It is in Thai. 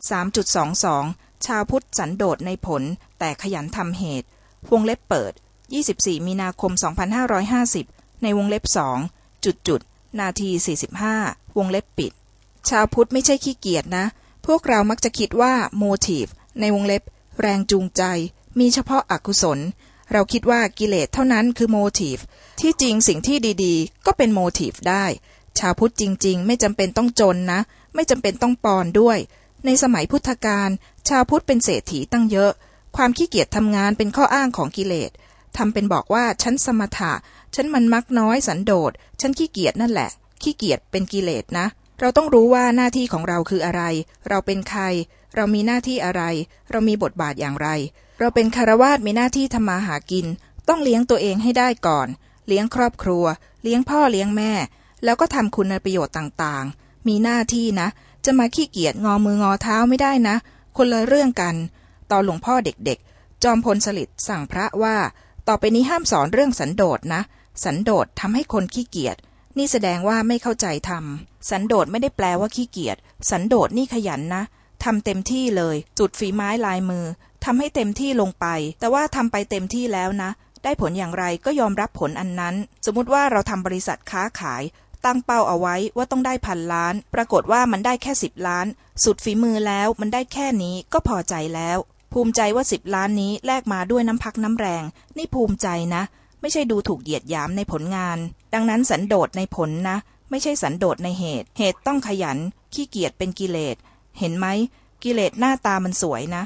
3.22 ชาวพุทธสันโดษในผลแต่ขยันทำเหตุ วงเล็บเปิด 24 มีนาคม 2550 ในวงเล็บสองจุดจุดนาที 45 วงเล็บปิด ชาวพุทธไม่ใช่ขี้เกียจนะ พวกเรามักจะคิดว่า motive ในวงเล็บ แรงจูงใจ มีเฉพาะอกุศล เราคิดว่ากิเลสเท่านั้นคือ motive ที่จริงสิ่งที่ดีๆ ก็เป็น motive ได้ ชาวพุทธจริง ๆ ไม่จำเป็นต้องจนนะ ไม่จำเป็นต้องปอนด้วย ในสมัยพุทธกาลชาวพุทธเป็นเศรษฐีตั้งเยอะ ความขี้เกียจทำงานเป็นข้ออ้างของกิเลสทำเป็นบอกว่าฉันสมถะ ฉันมันมักน้อยสันโดษ ฉันขี้เกียจนั่นแหละ ขี้เกียจเป็นกิเลสนะ เราต้องรู้ว่าหน้าที่ของเราคืออะไร เราเป็นใคร เรามีหน้าที่อะไร เรามีบทบาทอย่างไร เราเป็นคารวาสมีหน้าที่ทำมาหากิน ต้องเลี้ยงตัวเองให้ได้ก่อน เลี้ยงครอบครัว เลี้ยงพ่อเลี้ยงแม่ แล้วก็ทำคุณประโยชน์ต่างๆ มีหน้าที่นะ จะมาขี้เกียจงอมืองอเท้าไม่ได้นะ คนละเรื่องกัน ตอนหลวงพ่อเด็กๆ จอมพลสฤษดิ์สั่งพระว่า ต่อไปนี้ห้ามสอนเรื่องสันโดษนะ สันโดษทำให้คนขี้เกียจ นี่แสดงว่าไม่เข้าใจธรรมสันโดษไม่ได้แปลว่าขี้เกียจ สันโดษนี่ขยันนะทำเต็มที่เลย จุดฝีไม้ลายมือทำให้เต็มที่ลงไป แต่ว่าทำไปเต็มที่แล้วนะ ได้ผลอย่างไรก็ยอมรับผลอันนั้น สมมุติว่าเราทำบริษัทค้าขาย ตั้งเป้าเอาไว้ว่าต้องได้พันล้าน ปรากฏว่ามันได้แค่สิบล้าน สุดฝีมือแล้วมันได้แค่นี้ก็พอใจแล้ว ภูมิใจว่าสิบล้านนี้แลกมาด้วยน้ำพักน้ำแรง นี่ภูมิใจนะ ไม่ใช่ดูถูกเหยียดหยามในผลงาน ดังนั้นสันโดษในผลนะ ไม่ใช่สันโดษในเหตุ เหตุต้องขยัน ขี้เกียจเป็นกิเลส เห็นไหม กิเลสหน้าตามันสวยนะ